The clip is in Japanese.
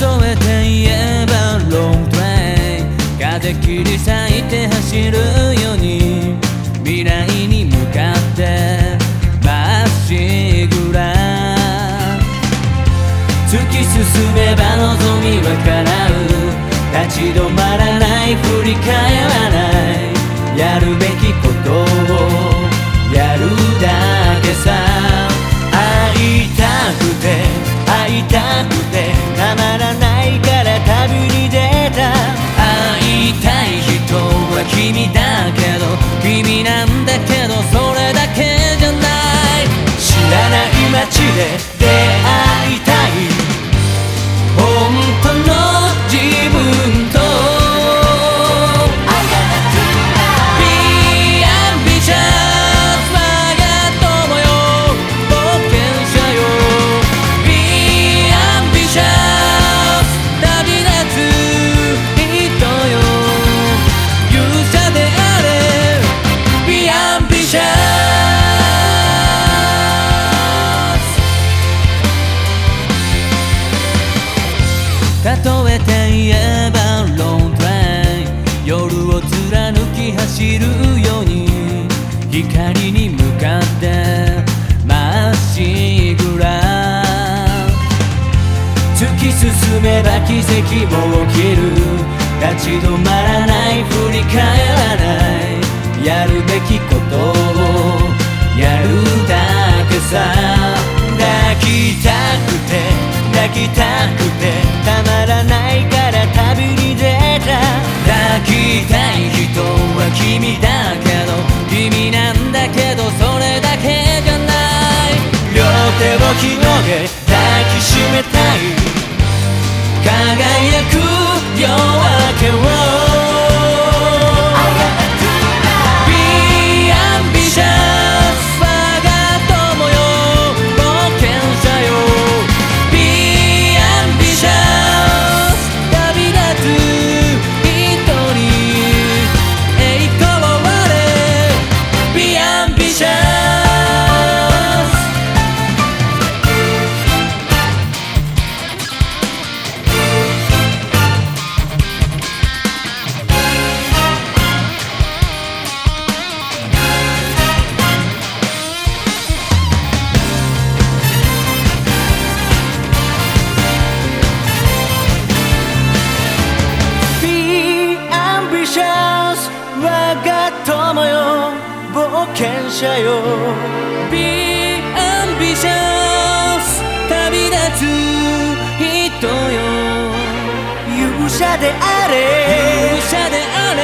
例えて言えばロングトレイン風切り裂いて走るように未来に向かってまっしぐら突き進めば望みは叶う。立ち止まらない。振り返らない。やるべきことをやる。例えて言えばロントレイン。夜を貫き走るように光に向かってまっしぐら突き進めば奇跡も起きる。立ち止まらない振り返らない。やるべきことをやるだけさ。抱きたくて抱きたくて。広げ冒険者よ」「Be ambitious. 旅立つ人よ」「勇者であれ」「勇者であれ」